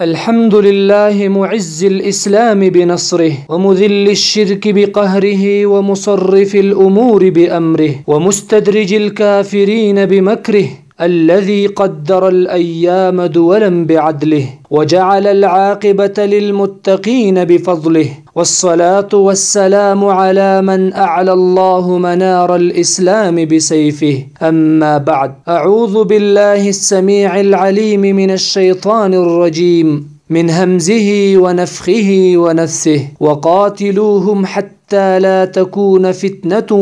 الحمد لله معز الإسلام بنصره ومذل الشرك بقهره ومصرف الأمور بأمره ومستدرج الكافرين بمكره الذي قدر الأيام دولا بعدله وجعل العاقبة للمتقين بفضله والصلاة والسلام على من أعلى الله منار الإسلام بسيفه أما بعد أعوذ بالله السميع العليم من الشيطان الرجيم من همزه ونفخه ونفسه وقاتلوهم حتى لا تكون فتنة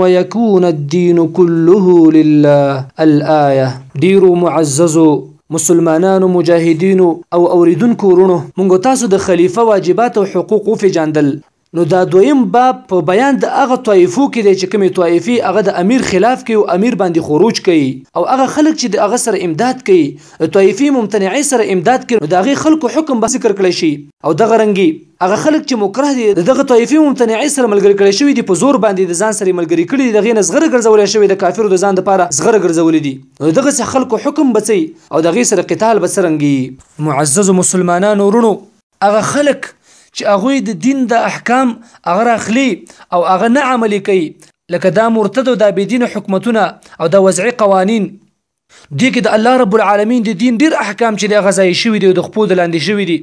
ويكون الدين كله لله الآية ديروا معززوا مسلمانانو مجاهدینو او اوریدونکو وروڼو مونږ تاسو د خلیفه واجبات او حقوق وفیجاندل نو دا دویم باب په بیان د هغه طایفو کې دی چې کومې طایفې هغه د امیر خلاف کوي او امیر باندې خروج کوي او هغه خلک چې د هغه سره امداد کوي د طایفې ممتنعې سره امداد کوي نو د هغې خلکو حکم به ذکر کړی شي او دغه رنګي هغه خلک چې مکره دي د دغه طایفې ممتنعې سره ملګری کړی شوی دي په زور باندې د ځان سره ملګری کړی دي د غې نه زغره ګرځولې شوی د کافرو د ځان د پاره زغره ګرځولې دي نو دغه سه خلکو حکم بچي او دغه سره قتال به سرنګي معزز مسلمانانو ورونو هغه خلک چې هغه د دین د احکام هغه راخلي او هغه نه عملي کوي لکه دا مرتد او دا بيدین حکومتونه او دا وضعي قوانين دې کې د الله رب العالمین د دین ډیر احکام چې د غزای شوی دی او د خپو د لاندې شوی دی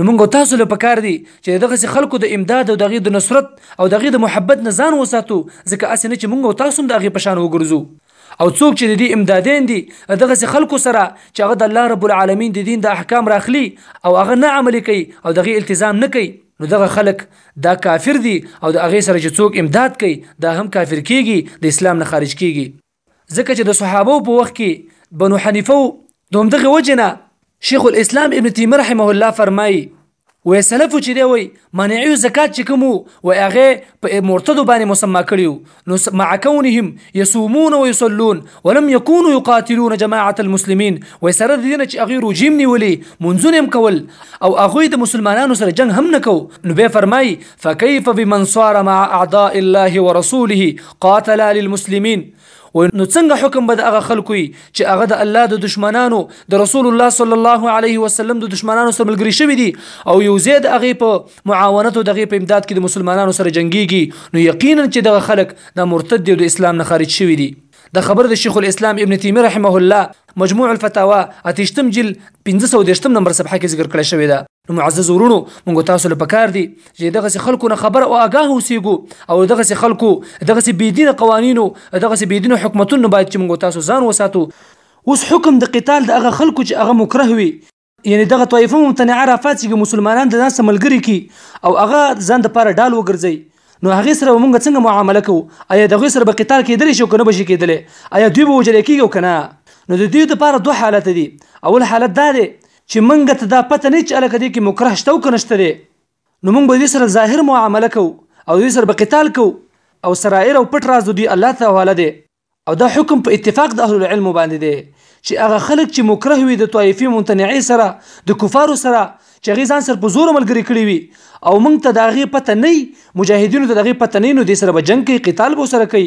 نو موږ او تاسو له پکار دي چې د دغسې خلکو د امداد او د هغې د نصرت او د هغې د محبت نه ځان وساتو، ځکه هسې نه چې موږ او تاسو هم د هغې په شان وګرځو. او څوک چې د دې امدادین دي له دغسې خلکو سره چې هغه د الله رب العالمین د دین دا احکام راخلي او هغه نه عملي کوي او د هغې التزام نه کوي، نو دغه خلک دا کافر دي او د هغې سره چې څوک امداد کوي دا هم کافر کیږي، د اسلام نه خارج کیږي. ځکه چې د صحابو په وخت کې بنو حنیفه د همدغه وجه نه شیخ الاسلام ابن تیمیه رحمه الله فرمایي وې سلف چې دی وي منعي زکات چې کوم و هغه په مرتد باندې مسما کړیو نو مع كونهم يصومون ويصلون ولم يكونوا يقاتلون جماعه المسلمين وې سره د دین چې هغه رژیم نیولې منځونه هم کول او هغه د مسلمانانو سره جنگ هم نکو نو به فرمای فكيف بمن صار مع اعداء الله ورسوله قاتل للمسلمين و نو څنګه حکم به د هغه خلکو چې هغه د الله د دشمنانو د رسول الله صلی الله علیه وسلم د دشمنانو سره ملګری شوی دي او یو زید هغه په معاونت او دغه په امداد کې د مسلمانانو سره جنگيږي نو یقینا چې دغه خلک د مرتد او د اسلام نه خارج شوی دي د خبر د شیخ الاسلام ابن تیمیه رحمه الله مجموع الفتاوا اتشتم جل 1513 نمبر صفحه کې ذکر کړی شوی ده نو معزز ورونو موږ تاسو له پکار دي چې دغه سي خلکو نه خبر او آگاه اوسېګو او دغه سي خلکو دغه سي بيدینه قوانینو دغه سي بيدینه حکومتونو باید چې موږ تاسو ځان وساتو اوس حکم د قتال د هغه خلکو چې هغه مکره وي یعنی دغه طایفه ممتنعه راپاڅېږي مسلمانان د ځان سره ملګري کړي او هغه ځان دپاره ډال وګرځوي نو هغې سره به مونږ څنګه معامله کوو ایا د هغوی سره به قتال کېدلی شي او که نه به شي کېدلی ایا دوی به وژلی کېږي او که نه نو د دوی دپاره دوه حالته دي اول حالت دا دی چې مونږ ته دا پته نه چې الکه دې کې مکره شته او که نشته دی نو مونږ به دوی سره ظاهر معامله کوو او دوی سره به قتال کوو او سرائر او پټ راز دوی الله ته حواله دی او دا حکم په اتفاق د اهل العلم باندې دی چې هغه خلک چې مکره وي د طائفي منتنعي سره د کفارو سره چې هغه ځان سر په زور ملګری کړی وي او مونږ ته داغه پته نه مجاهدینو ته داغه پته نه نو د سره به جنگ کوي قتال به سره کوي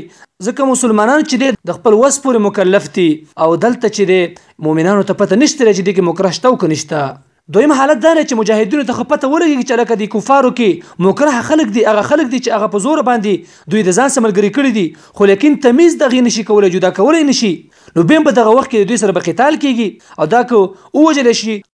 ځکه مسلمانان چې د خپل وس پورې مکلف دي او دلته چې مومنانو ته پته نشته لري چې دې کې مکره شته او که نشته دویم حالت دا دی چې مجاهدینو ته خو پته ولګېږي چې لکه دې کفارو کې مکره خلک دي هغه خلک دي چې هغه په زوره باندې دوی د ځان سره ملګري کړي دي خو لیکن تمیز د هغې نشي کولی جدا کولی نشي نو بیا به دغه وخت کې د دوی سره به قتال کېږي او دا که ووژل شي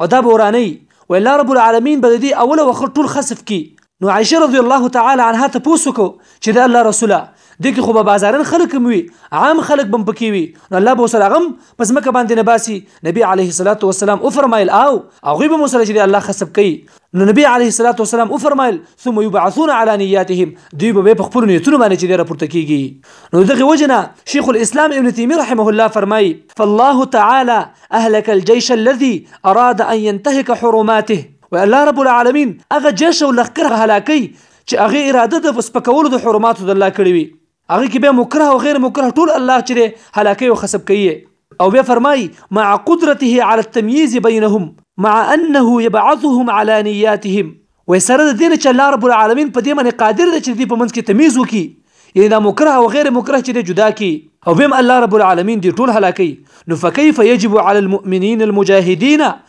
او دا به وراني و الله رب العالمین به دې اول او اخر ټول خسف کی نو عائشه رضی الله تعالی عنها ته پوسو کو چې د الله رسوله د کې خو به بازارن خلک هم وي عام خلک بم پکې وي نو الله به سره غم پس مکه باندې نه باسي نبی عليه الصلاه والسلام او فرمایل او هغه به مسره چې الله خسب کوي نو نبی علیه الصلاۃ والسلام او فرمایل ثم يبعثون على نياتهم دوی به په خپل نیتونو باندې چې ډیره پورته کیږي نو دغه وجنه شیخ الاسلام ابن تیمیه رحمه الله فرمای فالله تعالی اهلك الجيش الذي اراد ان ينتهك حرماته والله رب العالمین هغه جيش او لخر هلاکی چې هغه اراده د فسپکولو د حرماتو د الله کړی وي هغه کې بیا مکره او غیر مکره ټول الله چې دی هلاکوي او خسب کوي او بیا فرمایي مع قدرته على التمييز بينهم مع انه يبعثهم على نياتهم وای سره د دې نه چې الله رب العالمین په دې باندې قادر دی چې دې په منځ کې تمیز وکړي یعنی دا مکره او غیر مکره چې دې جدا کړي او بهم الله رب العالمین دې ټول هلاکوي نو فكيف يجب على المؤمنين المجاهدين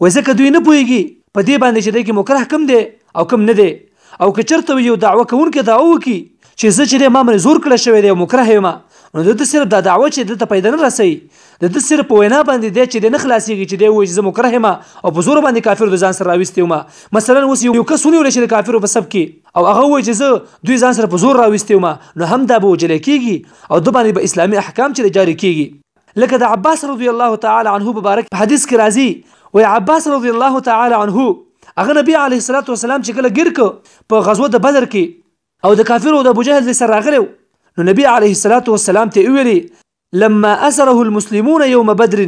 وای ځکه دوی نه پوهیږي په دې باندې چې دی کې مکره کم دی او کم نه دی او که چرته یو دعوه کوونکی دعوه وکړي چې زه چې ما باندې زور کړی شوی دی او مکره یم نو د ده صرف دا دعوه چې دلته پیدا نه رسوي د ده صرف په وینا باندې دی چې دی نه خلاصېږي چې دی وایي چې زه مکره یم او په زور باندې کافر د ځان سره راویستی وم مثلا اوس یو کس ونیول شي د کافرو په سب کې او هغه وایي چې زه دوی ځان سره په زور راویستی وم نو هم دا به وجلی کېږي او د باندې به اسلامي احکام چې جاري کېږي لکه د عباس رضی الله تعالی عنه په بارک په حدیث کې راځي وای عباس رضی الله تعالی عنه هغه نبی علیه الصلاۃ والسلام چې کله ګیر کو په غزوه د بدر کې او د کافرو د ابو جهل سره راغلو نو نبی علیه الصلاۃ والسلام ته ویلي لما اسره المسلمون يوم بدر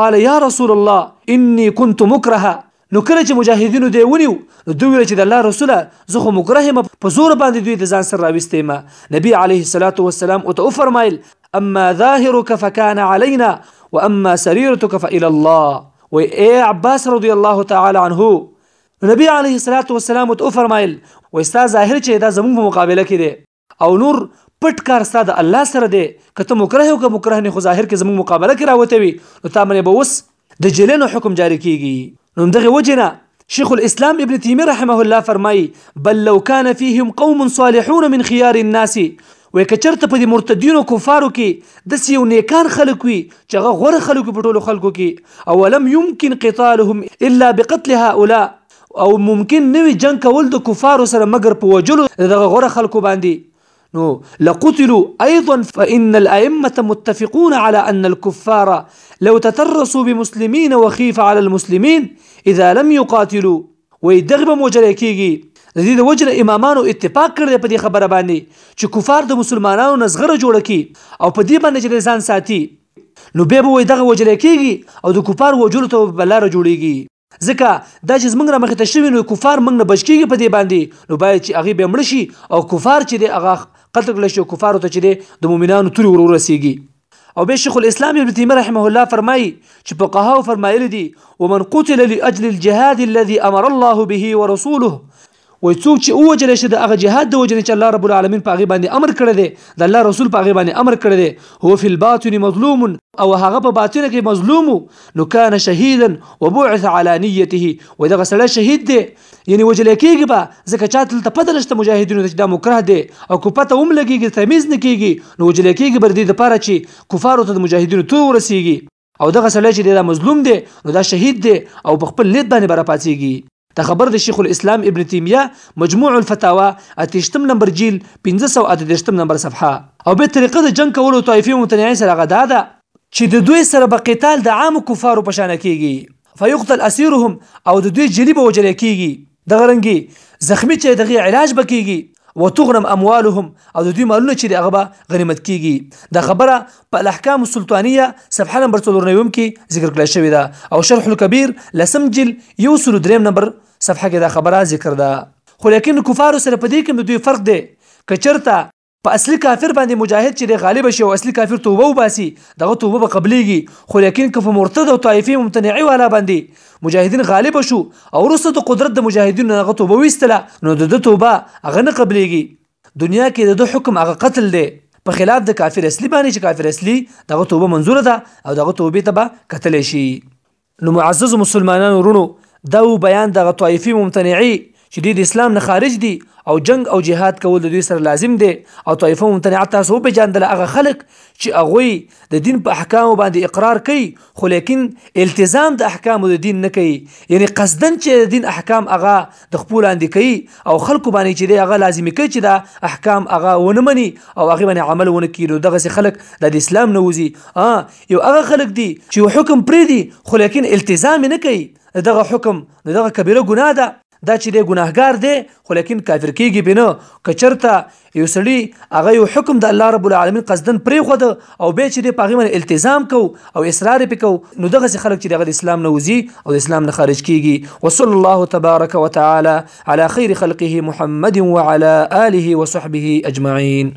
قال يا رسول الله اني كنت مكرها نو کله چې مجاهدینو دی ونیو نو دوی ویل چې د الله رسوله زه خو مکره یم په زور باندې دوی د ځان سره راویستی یم نبی علیه الصلاة والسلام ورته وفرمایل اما ظاهرک فکان علینا واما سریرتک فإلی الله وی ای عباس رضی الله تعالی عنه نبی علیه الصلاة والسلام ورته وفرمایل وی ستا ظاهر چې دا زموږ په مقابله کې دی او نور پټ کار ستا د الله سره دی که ته مکره او که مکره نه خو ظاهر کې زموږ مقابله کې راوته وي نو تا باندې به اوس د جیلنو حکم جاری کیږي نو دغه وجه نه شیخ الاسلام ابن تیمیه رحمه الله فرمایي بل لو کان فیهم قوم صالحون من خيار الناس وای که چرته په دې مرتدینو کفارو کې د سیو نیکان خلک وي چې هغه غوره خلکو په ټولو خلکو کې او لم يمكن قتالهم الا بقتل هؤلاء او ممکن نه وي جنګ کول د کفارو سره مګر په وژلو د دغه غوره خلکو باندې نو لقتلوا ايضا فان الائمه متفقون على ان الكفار لو تترسوا بمسلمين وخيف على المسلمين اذا لم يقاتلوا وي دغه به موجل کیږي د دې د وجه امامانو اتفاق کړی په دې خبره باندې چې کفار د مسلمانانو نزغره جوړ کی او په دې باندې چې ځان ساتي نو به به دغه وجل کیږي او د کفار وجلو ته بلاره جوړیږي ځکه دا چې زمونږ را مخې ته شوي نو کفار مونږ نه بچ کېږي په دې باندې نو باید چې هغوی به مړه شي او کفار چې دی هغه قتل کړی شي او کفارو ته چې دی د مؤمنانو تورې ور ورسېږي او به شیخ الاسلام ابن تیمیه رحمه الله فرمایي چې فقهاو فرمایلي دي ومن قتل لاجل الجهاد الذي امر الله به ورسوله وایي څوک چې ووژل شي د هغه جهاد د وجنې چې الله رب العالمین په هغه باندې امر کړی دی د الله رسول په هغه باندې امر کړی دی هو فی الباطن مظلوم او هغه په باطن کې مظلوم نو کان شهیدا وبعث علی نیته و دغه سړی شهید دی یعنی وجل کېږي به ځکه چې تل ته پته نشته مجاهدینو ته چې دا مکره دی او کو پته هم لګيږي تمیز نه کېږي نو وجل کېږي بر دې لپاره چې کفارو ته د مجاهدینو تور ورسیږي او دغه سړی چې دا مظلوم دی نو دا شهید دی او په خپل نیت باندې به راپاڅېږي ته خبر د شیخ الاسلام ابن تیمیه مجموع الفتاوا اتیشتم نمبر جیل 1538 نمبر صفحه او به طریقه د جنگ کولو طایفې متنیعې سره غدا ده چې د دوی سره به قتال د عامو کفارو په شان کېږي فیقتل اسیرهم او د دوی جلی به وجل کیږي دغه رنګي زخمی چې دغه علاج بکیږي وتغنم اموالهم او د دوی مالونه چې هغه به غنیمت کیږي دا خبره په الاحکام السلطانیه صفحه نمبر 49 کې ذکر کړل شوې ده او شرح الكبير لسم جل یو سل دریم نمبر صفحه کې دا خبره ذکر ده خو لیکن کفار سره په دې کې د دوی فرق دی کچرته په اصلي کافر باندې مجاهد چې دی غالب شي او اصلي کافر توبه وباسي دغه توبه به قبلېږي خو لیکن که په مرتد او طایفي ممتنعي والا باندې مجاهدین غالب شو او وروسته د قدرت د مجاهدینو نه هغه توبه ویستله نو د ده توبه هغه نه قبلېږي دنیا کې د دوه حکم هغه قتل دی په خلاف د کافر اصلي باندې چې کافر اصلي دغه توبه منظوره ده او دغه توبې ته به کتلی شي نو معززو مسلمانانو وروڼو دا وو بیان دغه طائفي ممتنعي چې دوی د اسلام نه خارج دي او جنګ او جهاد کول د دوی سره لازم دی او طائفه ممتنعه تاسو وپېژاندله هغه خلک چې هغوی د دین په احکامو باندې اقرار کوي خو لیکن التزام د احکامو د دین نه کوي یعنی قصدا چې د دین احکام هغه د خپل لاندې کوي او خلکو باندې چې دی هغه لازمي کوي چې دا احکام هغه ونه مني او هغه باندې عمل ونه کړي نو دغه خلک د اسلام نه وځي یو هغه خلک دي چې یو حکم پریدي خو لیکن التزام نه کوي دغه حکم نو دغه کبیره ګناه ده دا چې دی ګناهګار دی خو لیکن کافر کیږي به نه که چرته یو سړی هغه یو حکم د الله رب العالمین قصدن پرېښود او بیا چې دی په هغې باندې التزام کو او اصرار پې کو نو دغسې خلک چې دغه د اسلام نه وځي او د اسلام نه خارج کیږي وصلی الله تبارک وتعالی علی خیر خلقه محمد وعلى آله وصحبه اجمعین